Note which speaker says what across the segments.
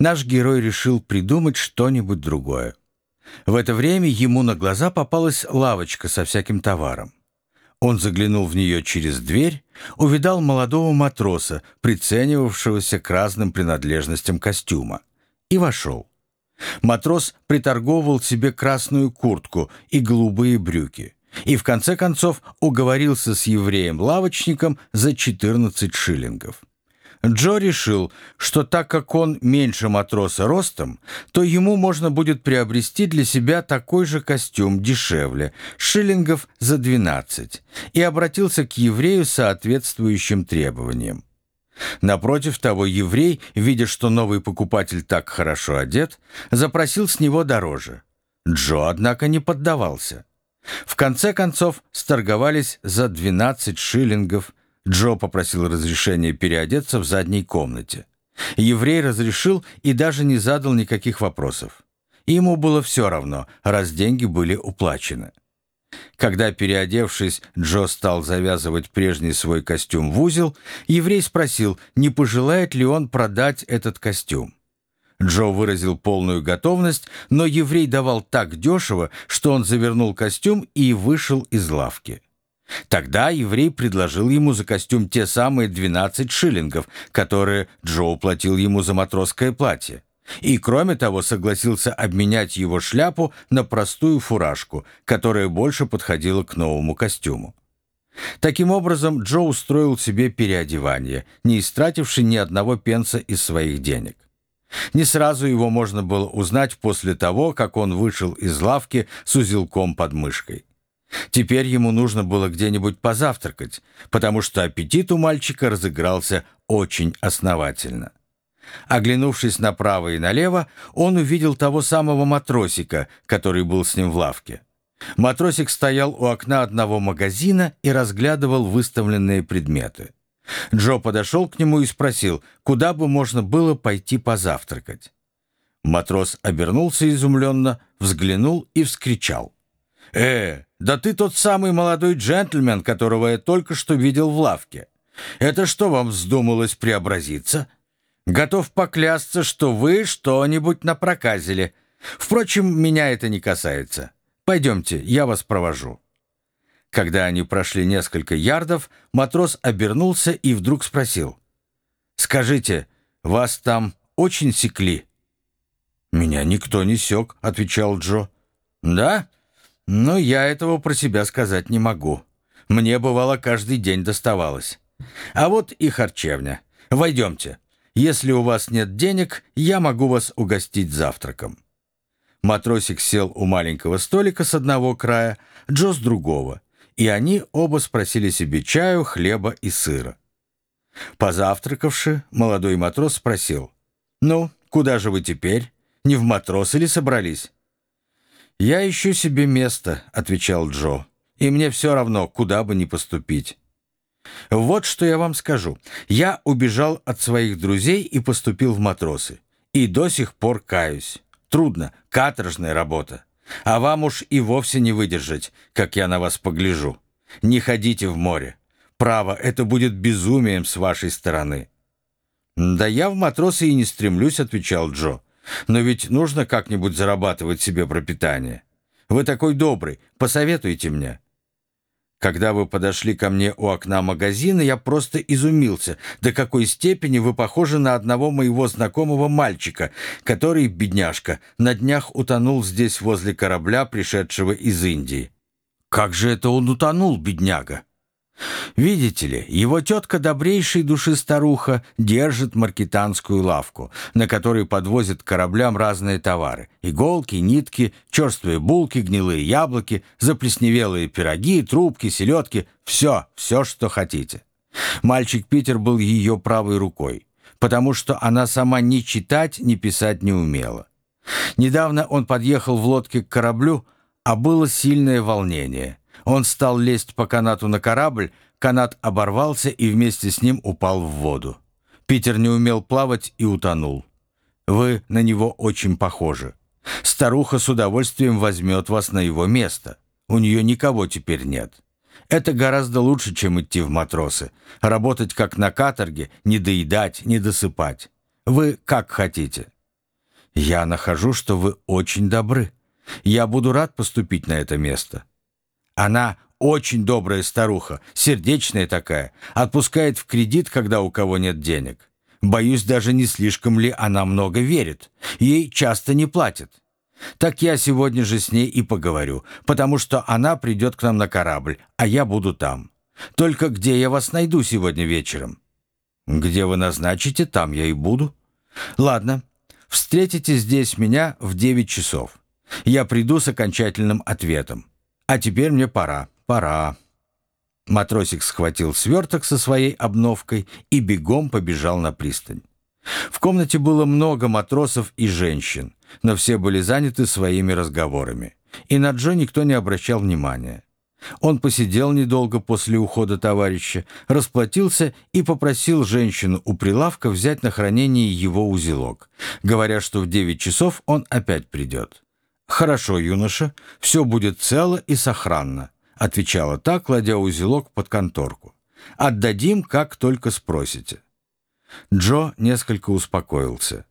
Speaker 1: Наш герой решил придумать что-нибудь другое. В это время ему на глаза попалась лавочка со всяким товаром. Он заглянул в нее через дверь, увидал молодого матроса, приценивавшегося к разным принадлежностям костюма, и вошел. Матрос приторговывал себе красную куртку и голубые брюки, и в конце концов уговорился с евреем-лавочником за 14 шиллингов. Джо решил, что так как он меньше матроса ростом, то ему можно будет приобрести для себя такой же костюм дешевле, шиллингов за 12, и обратился к еврею с соответствующим требованием. Напротив того, еврей, видя, что новый покупатель так хорошо одет, запросил с него дороже. Джо, однако, не поддавался. В конце концов, сторговались за 12 шиллингов, Джо попросил разрешения переодеться в задней комнате. Еврей разрешил и даже не задал никаких вопросов. Ему было все равно, раз деньги были уплачены. Когда, переодевшись, Джо стал завязывать прежний свой костюм в узел, еврей спросил, не пожелает ли он продать этот костюм. Джо выразил полную готовность, но еврей давал так дешево, что он завернул костюм и вышел из лавки. Тогда еврей предложил ему за костюм те самые 12 шиллингов, которые Джо уплатил ему за матросское платье. И, кроме того, согласился обменять его шляпу на простую фуражку, которая больше подходила к новому костюму. Таким образом, Джо устроил себе переодевание, не истративший ни одного пенса из своих денег. Не сразу его можно было узнать после того, как он вышел из лавки с узелком под мышкой. Теперь ему нужно было где-нибудь позавтракать, потому что аппетит у мальчика разыгрался очень основательно. Оглянувшись направо и налево, он увидел того самого матросика, который был с ним в лавке. Матросик стоял у окна одного магазина и разглядывал выставленные предметы. Джо подошел к нему и спросил, куда бы можно было пойти позавтракать. Матрос обернулся изумленно, взглянул и вскричал. «Э, да ты тот самый молодой джентльмен, которого я только что видел в лавке. Это что вам вздумалось преобразиться? Готов поклясться, что вы что-нибудь напроказили. Впрочем, меня это не касается. Пойдемте, я вас провожу». Когда они прошли несколько ярдов, матрос обернулся и вдруг спросил. «Скажите, вас там очень секли?» «Меня никто не сек», — отвечал Джо. «Да? Но я этого про себя сказать не могу. Мне, бывало, каждый день доставалось. А вот и харчевня. Войдемте. Если у вас нет денег, я могу вас угостить завтраком». Матросик сел у маленького столика с одного края, Джо с другого, и они оба спросили себе чаю, хлеба и сыра. Позавтракавши, молодой матрос спросил, «Ну, куда же вы теперь? Не в матрос или собрались?» «Я ищу себе место», — отвечал Джо, «и мне все равно, куда бы ни поступить». «Вот что я вам скажу. Я убежал от своих друзей и поступил в матросы. И до сих пор каюсь. Трудно, каторжная работа. А вам уж и вовсе не выдержать, как я на вас погляжу. Не ходите в море. Право, это будет безумием с вашей стороны». «Да я в матросы и не стремлюсь», — отвечал Джо. Но ведь нужно как-нибудь зарабатывать себе пропитание. Вы такой добрый, посоветуйте мне». Когда вы подошли ко мне у окна магазина, я просто изумился, до какой степени вы похожи на одного моего знакомого мальчика, который, бедняжка, на днях утонул здесь возле корабля, пришедшего из Индии. Как же это он утонул, бедняга? Видите ли, его тетка добрейшей души старуха держит маркетанскую лавку, на которой подвозят кораблям разные товары. Иголки, нитки, черствые булки, гнилые яблоки, заплесневелые пироги, трубки, селедки. Все, все, что хотите. Мальчик Питер был ее правой рукой, потому что она сама ни читать, ни писать не умела. Недавно он подъехал в лодке к кораблю, а было сильное волнение. Он стал лезть по канату на корабль, канат оборвался и вместе с ним упал в воду. Питер не умел плавать и утонул. Вы на него очень похожи. Старуха с удовольствием возьмет вас на его место. У нее никого теперь нет. Это гораздо лучше, чем идти в матросы. Работать как на каторге, не доедать, не досыпать. Вы как хотите. «Я нахожу, что вы очень добры. Я буду рад поступить на это место». Она очень добрая старуха, сердечная такая, отпускает в кредит, когда у кого нет денег. Боюсь, даже не слишком ли она много верит. Ей часто не платят. Так я сегодня же с ней и поговорю, потому что она придет к нам на корабль, а я буду там. Только где я вас найду сегодня вечером? Где вы назначите, там я и буду. Ладно, встретите здесь меня в девять часов. Я приду с окончательным ответом. А теперь мне пора, пора. Матросик схватил сверток со своей обновкой и бегом побежал на пристань. В комнате было много матросов и женщин, но все были заняты своими разговорами, и на Джо никто не обращал внимания. Он посидел недолго после ухода товарища, расплатился и попросил женщину у прилавка взять на хранение его узелок, говоря, что в девять часов он опять придет. «Хорошо, юноша, все будет цело и сохранно», отвечала та, кладя узелок под конторку. «Отдадим, как только спросите». Джо несколько успокоился.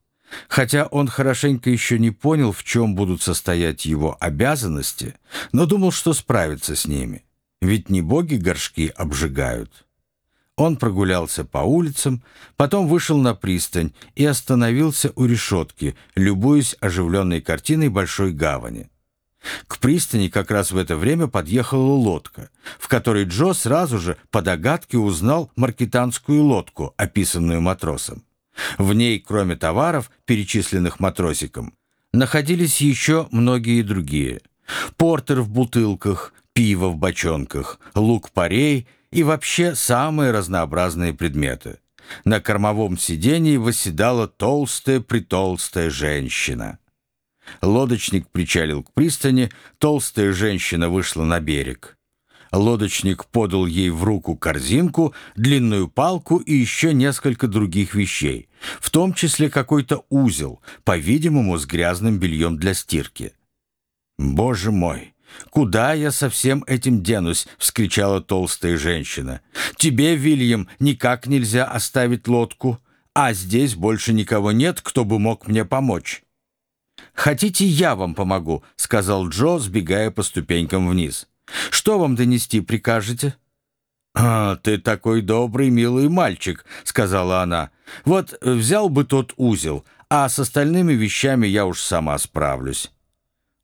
Speaker 1: Хотя он хорошенько еще не понял, в чем будут состоять его обязанности, но думал, что справится с ними. Ведь не боги горшки обжигают. Он прогулялся по улицам, потом вышел на пристань и остановился у решетки, любуясь оживленной картиной большой гавани. К пристани как раз в это время подъехала лодка, в которой Джо сразу же по догадке узнал маркетанскую лодку, описанную матросом. В ней, кроме товаров, перечисленных матросиком, находились еще многие другие. Портер в бутылках, пиво в бочонках, лук-порей и вообще самые разнообразные предметы. На кормовом сидении восседала толстая-притолстая женщина. Лодочник причалил к пристани, толстая женщина вышла на берег. Лодочник подал ей в руку корзинку, длинную палку и еще несколько других вещей, в том числе какой-то узел, по-видимому, с грязным бельем для стирки. «Боже мой! Куда я со всем этим денусь?» — вскричала толстая женщина. «Тебе, Вильям, никак нельзя оставить лодку, а здесь больше никого нет, кто бы мог мне помочь». «Хотите, я вам помогу?» — сказал Джо, сбегая по ступенькам вниз. Что вам донести прикажете?» «А, ты такой добрый, милый мальчик», — сказала она. «Вот взял бы тот узел, а с остальными вещами я уж сама справлюсь».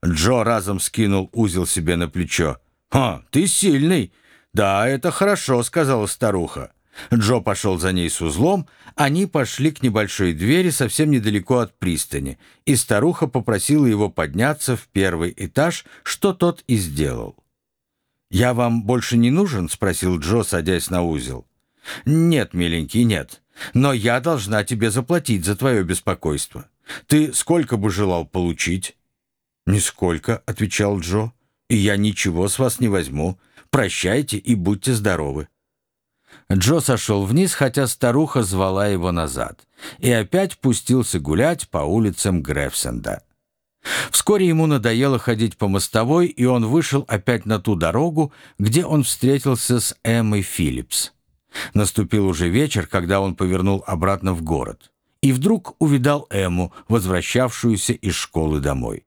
Speaker 1: Джо разом скинул узел себе на плечо. «А, ты сильный!» «Да, это хорошо», — сказала старуха. Джо пошел за ней с узлом, они пошли к небольшой двери совсем недалеко от пристани, и старуха попросила его подняться в первый этаж, что тот и сделал. «Я вам больше не нужен?» — спросил Джо, садясь на узел. «Нет, миленький, нет. Но я должна тебе заплатить за твое беспокойство. Ты сколько бы желал получить?» «Нисколько», — отвечал Джо. «И я ничего с вас не возьму. Прощайте и будьте здоровы». Джо сошел вниз, хотя старуха звала его назад, и опять пустился гулять по улицам Грефсенда. Вскоре ему надоело ходить по мостовой, и он вышел опять на ту дорогу, где он встретился с Эммой Филлипс. Наступил уже вечер, когда он повернул обратно в город, и вдруг увидал Эмму, возвращавшуюся из школы домой.